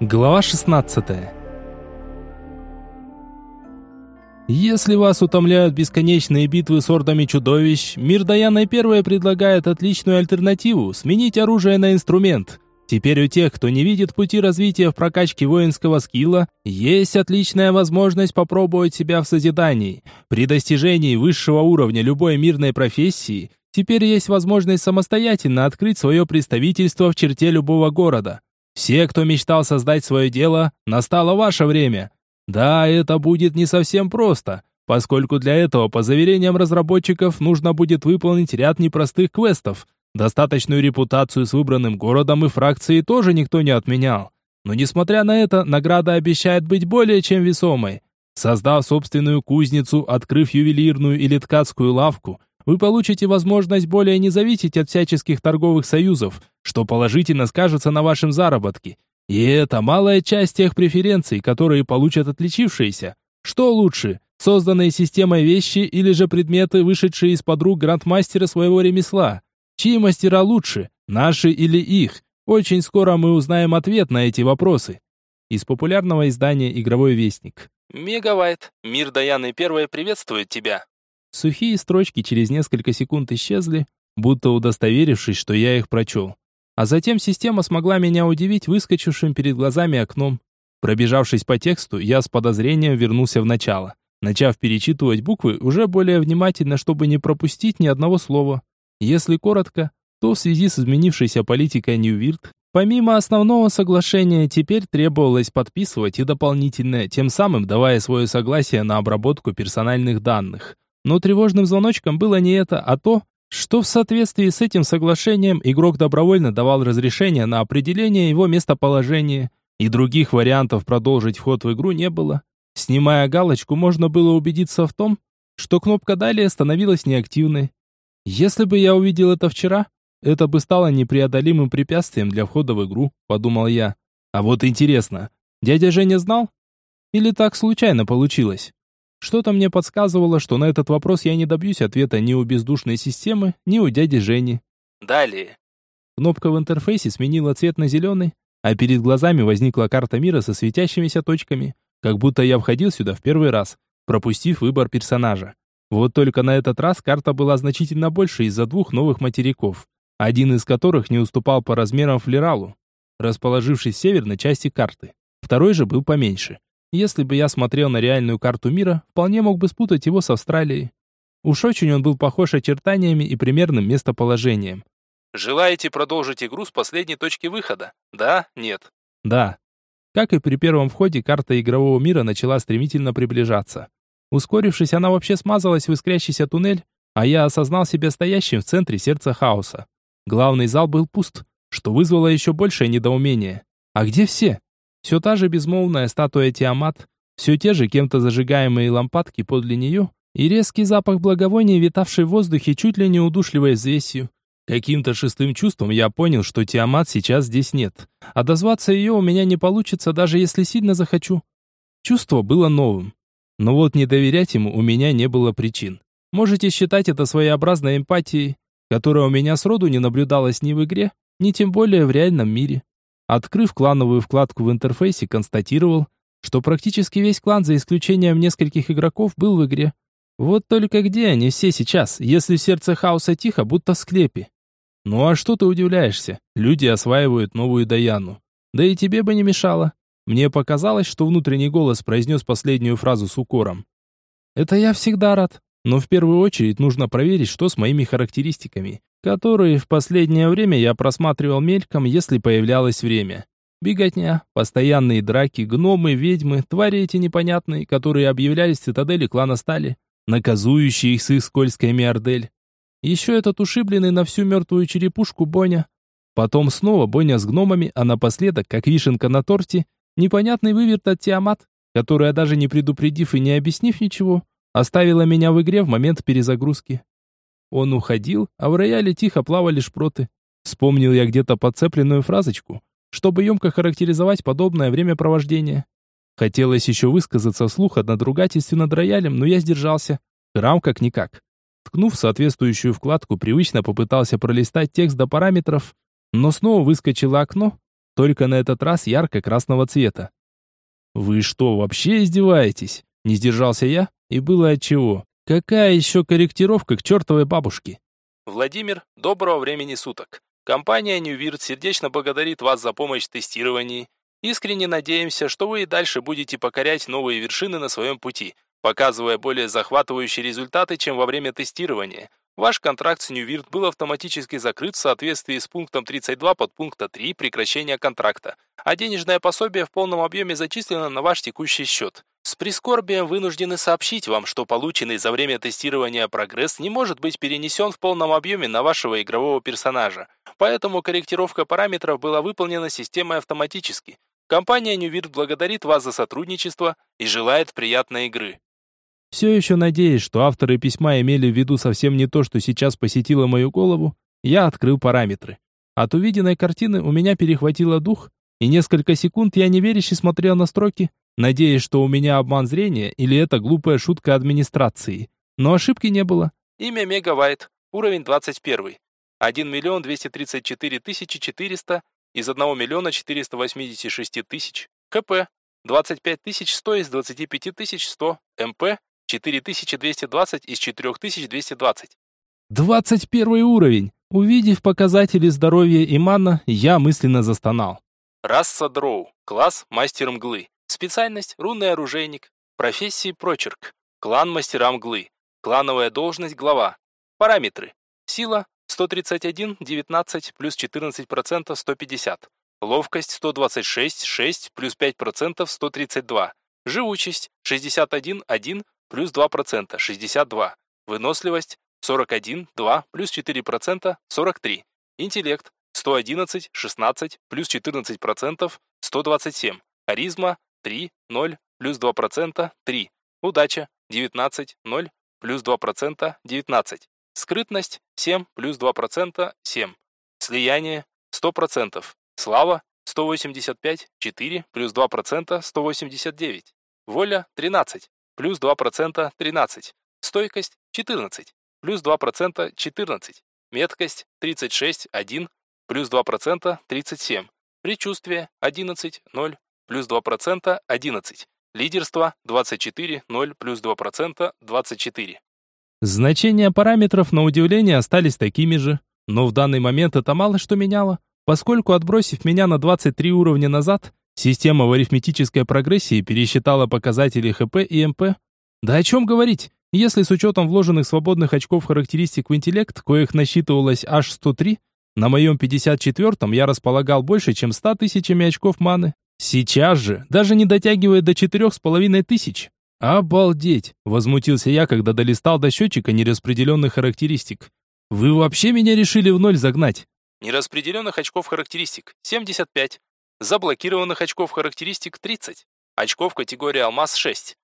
Глава 16. Если вас утомляют бесконечные битвы с ордами чудовищ, мир Даяна Первая предлагает отличную альтернативу – сменить оружие на инструмент. Теперь у тех, кто не видит пути развития в прокачке воинского скилла, есть отличная возможность попробовать себя в созидании. При достижении высшего уровня любой мирной профессии, теперь есть возможность самостоятельно открыть свое представительство в черте любого города. Все, кто мечтал создать свое дело, настало ваше время. Да, это будет не совсем просто, поскольку для этого, по заверениям разработчиков, нужно будет выполнить ряд непростых квестов. Достаточную репутацию с выбранным городом и фракцией тоже никто не отменял. Но несмотря на это, награда обещает быть более чем весомой. Создав собственную кузницу, открыв ювелирную или ткацкую лавку, вы получите возможность более не зависеть от всяческих торговых союзов, что положительно скажется на вашем заработке. И это малая часть тех преференций, которые получат отличившиеся. Что лучше, созданные системой вещи или же предметы, вышедшие из-под рук грандмастера своего ремесла? Чьи мастера лучше, наши или их? Очень скоро мы узнаем ответ на эти вопросы. Из популярного издания «Игровой вестник». Мегавайт, мир Даяны Первой приветствует тебя. Сухие строчки через несколько секунд исчезли, будто удостоверившись, что я их прочел. А затем система смогла меня удивить выскочившим перед глазами окном. Пробежавшись по тексту, я с подозрением вернулся в начало, начав перечитывать буквы уже более внимательно, чтобы не пропустить ни одного слова. Если коротко, то в связи с изменившейся политикой Ньювирт, помимо основного соглашения, теперь требовалось подписывать и дополнительное, тем самым давая свое согласие на обработку персональных данных. Но тревожным звоночком было не это, а то, что в соответствии с этим соглашением игрок добровольно давал разрешение на определение его местоположения, и других вариантов продолжить вход в игру не было. Снимая галочку, можно было убедиться в том, что кнопка «Далее» становилась неактивной. Если бы я увидел это вчера, это бы стало непреодолимым препятствием для входа в игру, подумал я. А вот интересно, дядя Женя знал? Или так случайно получилось? Что-то мне подсказывало, что на этот вопрос я не добьюсь ответа ни у бездушной системы, ни у дяди Жени. Далее. Кнопка в интерфейсе сменила цвет на зеленый, а перед глазами возникла карта мира со светящимися точками, как будто я входил сюда в первый раз, пропустив выбор персонажа. Вот только на этот раз карта была значительно больше из-за двух новых материков, один из которых не уступал по размерам флералу, расположившись в северной части карты. Второй же был поменьше. Если бы я смотрел на реальную карту мира, вполне мог бы спутать его с Австралией. Уж очень он был похож очертаниями и примерным местоположением. Желаете продолжить игру с последней точки выхода? Да? Нет? Да. Как и при первом входе, карта игрового мира начала стремительно приближаться. Ускорившись, она вообще смазалась в искрящийся туннель, а я осознал себя стоящим в центре сердца хаоса. Главный зал был пуст, что вызвало еще большее недоумение. А где все? Все та же безмолвная статуя Тиамат, все те же кем-то зажигаемые лампадки подле нее и резкий запах благовония, витавший в воздухе чуть ли не удушливой взвесью. Каким-то шестым чувством я понял, что Тиамат сейчас здесь нет. А дозваться ее у меня не получится, даже если сильно захочу. Чувство было новым. Но вот не доверять ему у меня не было причин. Можете считать это своеобразной эмпатией, которая у меня сроду не наблюдалась ни в игре, ни тем более в реальном мире. Открыв клановую вкладку в интерфейсе, констатировал, что практически весь клан, за исключением нескольких игроков, был в игре. Вот только где они все сейчас, если сердце хаоса тихо, будто в склепе? Ну а что ты удивляешься? Люди осваивают новую Даяну. Да и тебе бы не мешало. Мне показалось, что внутренний голос произнес последнюю фразу с укором. Это я всегда рад, но в первую очередь нужно проверить, что с моими характеристиками которые в последнее время я просматривал мельком, если появлялось время. Беготня, постоянные драки, гномы, ведьмы, твари эти непонятные, которые объявлялись в цитадели клана Стали, наказующие их с их скользкой миордель. Еще этот ушибленный на всю мертвую черепушку Боня. Потом снова Боня с гномами, а напоследок, как вишенка на торте, непонятный выверт от Тиамат, которая даже не предупредив и не объяснив ничего, оставила меня в игре в момент перезагрузки. Он уходил, а в рояле тихо плавали шпроты. Вспомнил я где-то подцепленную фразочку, чтобы емко характеризовать подобное времяпровождение. Хотелось еще высказаться вслух о надругательстве над роялем, но я сдержался. Грамм как-никак. Ткнув соответствующую вкладку, привычно попытался пролистать текст до параметров, но снова выскочило окно, только на этот раз ярко-красного цвета. «Вы что, вообще издеваетесь?» Не сдержался я, и было отчего. Какая еще корректировка к чертовой бабушке? Владимир, доброго времени суток. Компания New сердечно благодарит вас за помощь в тестировании. Искренне надеемся, что вы и дальше будете покорять новые вершины на своем пути, показывая более захватывающие результаты, чем во время тестирования. Ваш контракт с New был автоматически закрыт в соответствии с пунктом 32 подпункта 3 прекращения контракта, а денежное пособие в полном объеме зачислено на ваш текущий счет. С прискорбием вынуждены сообщить вам, что полученный за время тестирования прогресс не может быть перенесен в полном объеме на вашего игрового персонажа, поэтому корректировка параметров была выполнена системой автоматически. Компания New благодарит вас за сотрудничество и желает приятной игры. Все еще надеясь, что авторы письма имели в виду совсем не то, что сейчас посетило мою голову, я открыл параметры. От увиденной картины у меня перехватило дух, и несколько секунд я неверяще смотрел на строки, надеясь, что у меня обман зрения или это глупая шутка администрации. Но ошибки не было. Имя Мегавайт, уровень 21. 1 миллион 234 тысячи 400 из 1 миллиона 486 тысяч. КП 25 тысяч 100 из 25 тысяч 100. МП 4220 из 4220. 21 уровень. Увидев показатели здоровья и мана, я мысленно застонал. Раса Дроу. Класс Мастер Мглы. Специальность – рунный оружейник. Профессии – прочерк. Клан Мастера Мглы. Клановая должность – глава. Параметры. Сила – 131, 19, плюс 14% 150. Ловкость – 126, 6, плюс 5% 132. Живучесть – 61, 1, плюс 2% 62. Выносливость – 41, 2, плюс 4% 43. Интеллект 111, 16, плюс 14%, 127. Харизма 3, 0, плюс 2%, 3. Удача 19, 0, плюс 2%, 19. Скрытность 7, плюс 2%, 7. Слияние 100%. Слава 185, 4, плюс 2%, 189. Воля 13, плюс 2%, 13. Стойкость 14, плюс 2%, 14. Меткость 36, 1, плюс 2%, 37. Предчувствие 11, 0, плюс 2%, 11. Лидерство 24, 0, плюс 2%, 24. Значения параметров, на удивление, остались такими же, но в данный момент это мало что меняло, поскольку отбросив меня на 23 уровня назад, система в арифметической прогрессии пересчитала показатели ХП и МП. Да о чем говорить, если с учетом вложенных свободных очков характеристик в интеллект, коих насчитывалось аж 103, на моем 54-м я располагал больше, чем 100 тысячами очков маны. Сейчас же, даже не дотягивая до четырех с половиной тысяч. Обалдеть! Возмутился я, когда долистал до счетчика нераспределенных характеристик. Вы вообще меня решили в ноль загнать? Нераспределенных очков характеристик 75. Заблокированных очков характеристик 30. Очков категории алмаз 6.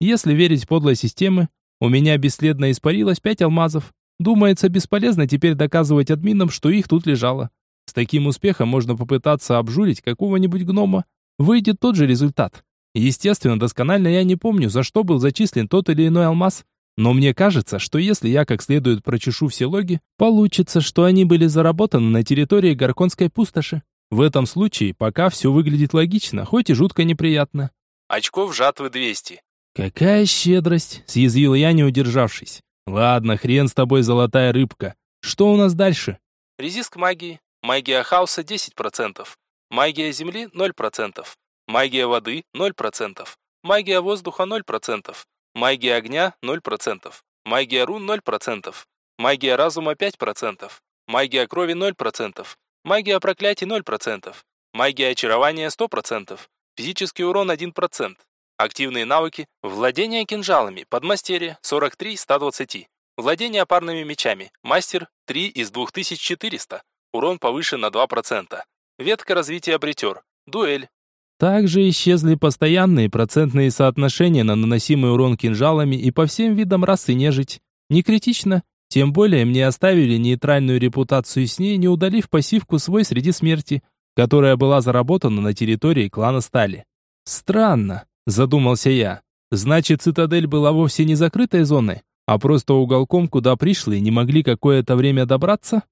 Если верить подлой системе, у меня бесследно испарилось 5 алмазов. Думается, бесполезно теперь доказывать админам, что их тут лежало. С таким успехом можно попытаться обжулить какого-нибудь гнома. Выйдет тот же результат. Естественно, досконально я не помню, за что был зачислен тот или иной алмаз, но мне кажется, что если я как следует прочешу все логи, получится, что они были заработаны на территории Горконской пустоши. В этом случае пока все выглядит логично, хоть и жутко неприятно. Очков жатвы 200. Какая щедрость, съязвил я, не удержавшись. Ладно, хрен с тобой, золотая рыбка. Что у нас дальше? Резиск магии. Магия хаоса 10%. Магия земли 0%. Магия воды 0%. Магия воздуха 0%. Магия огня 0%. Магия рун 0%. Магия разума 5%. Магия крови 0%. Магия проклятий 0%. Магия очарования 100%. Физический урон 1%. Активные навыки. Владение кинжалами. Подмастерье. 43 из 120. Владение парными мечами. Мастер. 3 из 2400. Урон повышен на 2%. Ветка развития бритер. Дуэль. Также исчезли постоянные процентные соотношения на наносимый урон кинжалами и по всем видам расы нежить. Не критично. Тем более мне оставили нейтральную репутацию с ней, не удалив пассивку свой среди смерти, которая была заработана на территории клана Стали. Странно задумался я. Значит, цитадель была вовсе не закрытой зоной, а просто уголком, куда пришлые не могли какое-то время добраться?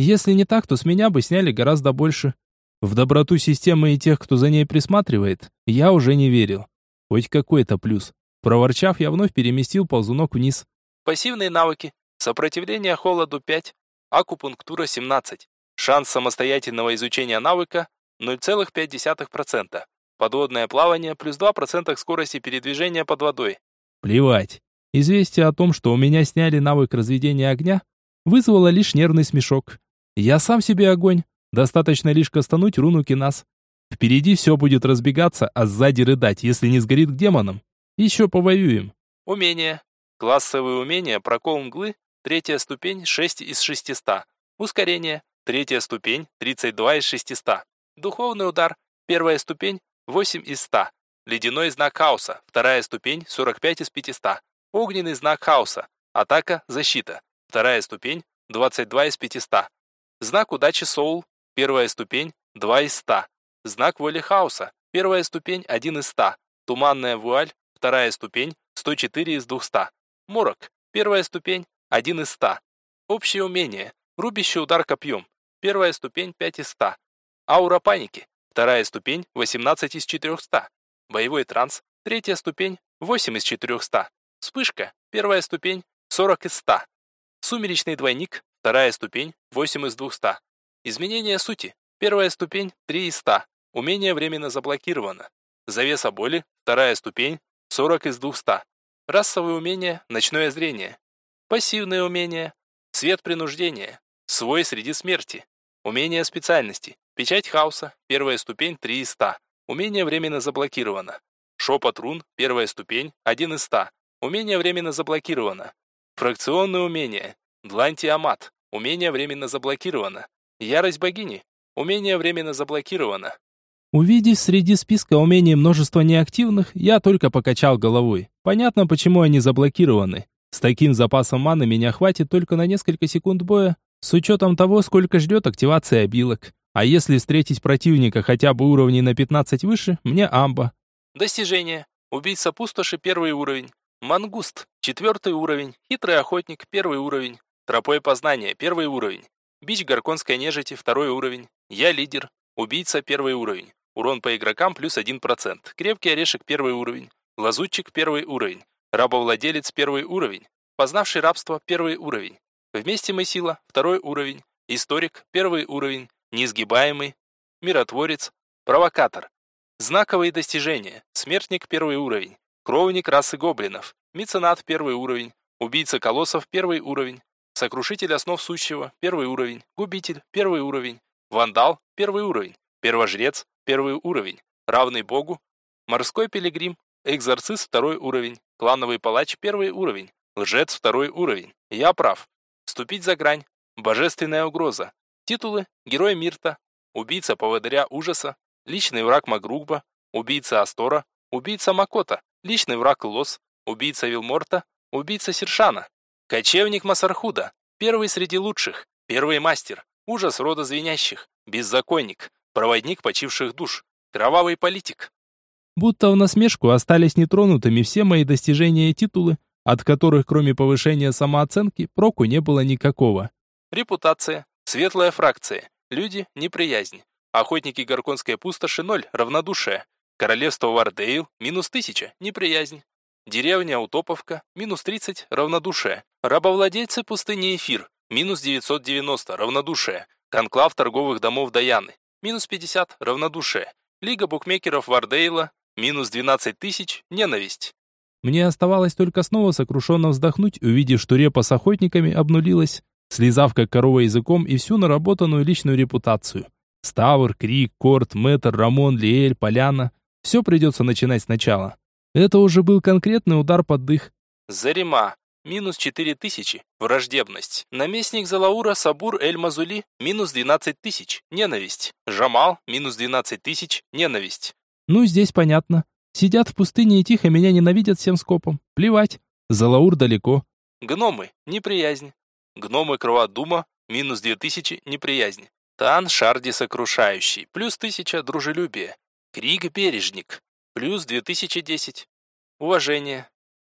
Если не так, то с меня бы сняли гораздо больше. В доброту системы и тех, кто за ней присматривает, я уже не верил. Хоть какой-то плюс. Проворчав, я вновь переместил ползунок вниз. Пассивные навыки. Сопротивление холоду 5, акупунктура 17. Шанс самостоятельного изучения навыка 0,5%. Подводное плавание плюс 2% скорости передвижения под водой. Плевать. Известие о том, что у меня сняли навык разведения огня, вызвало лишь нервный смешок. Я сам себе огонь. Достаточно лишь кастануть руну кинас. Впереди все будет разбегаться, а сзади рыдать, если не сгорит к демонам. Еще повоюем. Умения. Классовые умения прокол мглы, третья ступень 6 из 600. Ускорение, третья ступень 32 из 600. Духовный удар, первая ступень 8 из 100. Ледяной знак хаоса, вторая ступень 45 из 500. Огненный знак хаоса, атака, защита, вторая ступень 22 из 500. Знак удачи Соул, первая ступень 2 из 100. Знак воли хаоса, первая ступень 1 из 100. Туманная вуаль, вторая ступень 104 из 200. Морок, первая ступень 1 из 100. Общее умение, рубящий удар копьем, первая ступень 5 из 100. Аура паники, вторая ступень 18 из 400. Боевой транс, третья ступень 8 из 400. Вспышка, первая ступень 40 из 100. Сумеречный двойник, вторая ступень 8 из 200. Изменение сути, первая ступень 3 из 100. Умение временно заблокировано. Завеса боли, вторая ступень 40 из 200. Расовые умения, ночное зрение. Пассивные умения, свет принуждения, свой среди смерти. Умение специальности, печать хаоса, первая ступень 3 из 100. Умение временно заблокировано. Шепот рун, первая ступень, 1 из 100. Умение временно заблокировано. Фракционные умения. Длань Тиамат. Умение временно заблокировано. Ярость богини. Умение временно заблокировано. Увидев среди списка умений множество неактивных, я только покачал головой. Понятно, почему они заблокированы. С таким запасом маны меня хватит только на несколько секунд боя, с учетом того, сколько ждет активация обилок. А если встретить противника хотя бы уровней на 15 выше, мне амба. Достижение. Убийца пустоши первый уровень. Мангуст четвертый уровень. Хитрый охотник первый уровень. Тропой познания первый уровень. Бич Гарконской нежити второй уровень. Я лидер. Убийца первый уровень. Урон по игрокам плюс 1%. Крепкий орешек первый уровень. Лазутчик первый уровень. Рабовладелец первый уровень. Познавший рабство первый уровень. Вместе мы сила второй уровень. Историк первый уровень. Неизгибаемый. Миротворец. Провокатор. Знаковые достижения. Смертник первый уровень. Кровник расы гоблинов. Меценат первый уровень. Убийца колоссов первый уровень. Сокрушитель основ сущего первый уровень. Губитель первый уровень. Вандал первый уровень. Первожрец первый уровень, равный богу, морской пилигрим, экзорцист второй уровень, клановый палач первый уровень, лжец второй уровень. Я прав. Ступить за грань, божественная угроза. Титулы Герой Мирта, убийца поводыря ужаса, личный враг Магругба, убийца Астора, убийца Макота, личный враг Лос, убийца Вилморта, убийца Сершана, кочевник Масархуда, первый среди лучших, первый мастер, ужас рода звенящих, беззаконник, проводник почивших душ, кровавый политик. Будто в насмешку остались нетронутыми все мои достижения и титулы, от которых, кроме повышения самооценки, проку не было никакого. Репутация, светлая фракция, люди, неприязнь. Охотники Горконской пустоши ноль, равнодушие. Королевство Вардейл, минус тысяча, неприязнь. Деревня Утоповка, минус 30, равнодушие. Рабовладельцы пустыни Эфир, минус 990, равнодушие. Конклав торговых домов Даяны, минус 50 – равнодушие. Лига букмекеров Вардейла, минус 12 тысяч – ненависть. Мне оставалось только снова сокрушенно вздохнуть, увидев, что репа с охотниками обнулилась, слезав как корова языком и всю наработанную личную репутацию. Ставр, Крик, Корт, Мэтр, Рамон, Лиэль, Поляна – все придется начинать сначала. Это уже был конкретный удар под дых. Зарима, минус 4000, враждебность. Наместник Залаура Сабур Эль-Мазули, минус 12 тысяч, ненависть. Жамал, минус 12 тысяч, ненависть. Ну, здесь понятно. Сидят в пустыне и тихо меня ненавидят всем скопом. Плевать. Залаур далеко. Гномы, неприязнь. Гномы Кроводума, минус 2000, неприязнь. Тан Шарди Сокрушающий, плюс 1000, дружелюбие. Криг Бережник, плюс 2010. Уважение.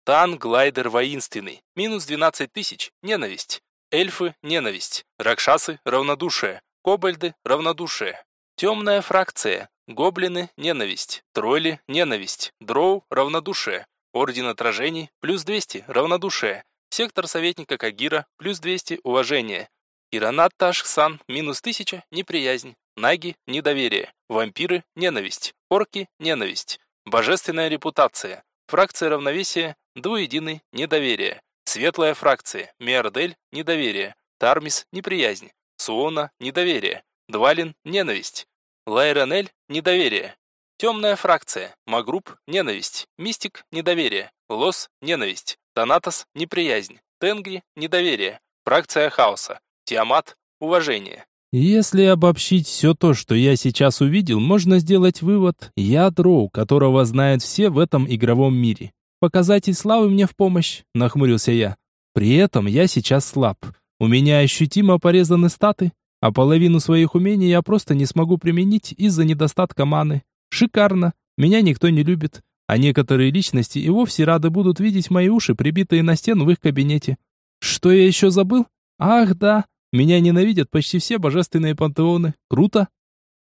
Тан Глайдер воинственный. Минус 12 тысяч. Ненависть. Эльфы – ненависть. Ракшасы – равнодушие. Кобальды – равнодушие. Темная фракция. Гоблины – ненависть. Тролли – ненависть. Дроу – равнодушие. Орден отражений – плюс 200, равнодушие. Сектор советника Кагира – плюс 200, уважение. Иранат Ташхсан – минус 1000, неприязнь. Наги – недоверие. Вампиры – ненависть. Орки – ненависть. Божественная репутация. Фракция равновесия – двуединый, недоверие. Светлая фракция. Миардель – недоверие. Тармис – неприязнь. Суона – недоверие. Двалин – ненависть. Лайронель – недоверие. Темная фракция. Магрупп – ненависть. Мистик – недоверие. Лос – ненависть. Танатос – неприязнь. Тенгри – недоверие. Фракция хаоса. Тиамат – уважение. Если обобщить все то, что я сейчас увидел, можно сделать вывод «я дроу, которого знают все в этом игровом мире». «Показатель славы мне в помощь», – нахмурился я. «При этом я сейчас слаб. У меня ощутимо порезаны статы, а половину своих умений я просто не смогу применить из-за недостатка маны. Шикарно. Меня никто не любит, а некоторые личности и вовсе рады будут видеть мои уши, прибитые на стену в их кабинете. Что я еще забыл? Ах, да. Меня ненавидят почти все божественные пантеоны. Круто.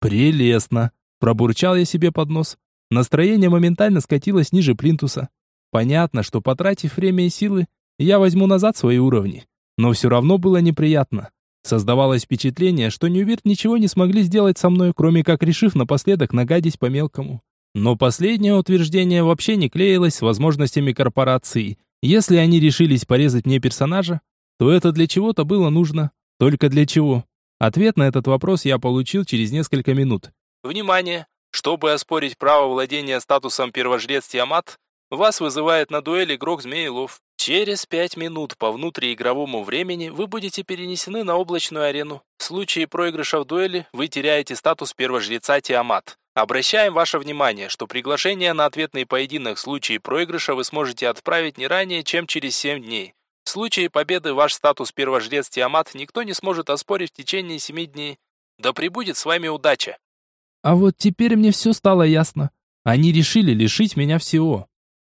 Прелестно. Пробурчал я себе под нос. Настроение моментально скатилось ниже плинтуса. Понятно, что потратив время и силы, я возьму назад свои уровни. Но все равно было неприятно. Создавалось впечатление, что Ньювирт ничего не смогли сделать со мной, кроме как решив напоследок нагадить по-мелкому. Но последнее утверждение вообще не клеилось с возможностями корпорации. Если они решились порезать мне персонажа, то это для чего-то было нужно. Только для чего? Ответ на этот вопрос я получил через несколько минут. Внимание! Чтобы оспорить право владения статусом первожрец Тиамат, вас вызывает на дуэль игрок Змеилов. Через пять минут по внутриигровому времени вы будете перенесены на облачную арену. В случае проигрыша в дуэли вы теряете статус первожреца Тиамат. Обращаем ваше внимание, что приглашение на ответный поединок в случае проигрыша вы сможете отправить не ранее, чем через 7 дней. В случае победы ваш статус первожрец Тиамат никто не сможет оспорить в течение 7 дней. Да пребудет с вами удача. А вот теперь мне все стало ясно. Они решили лишить меня всего.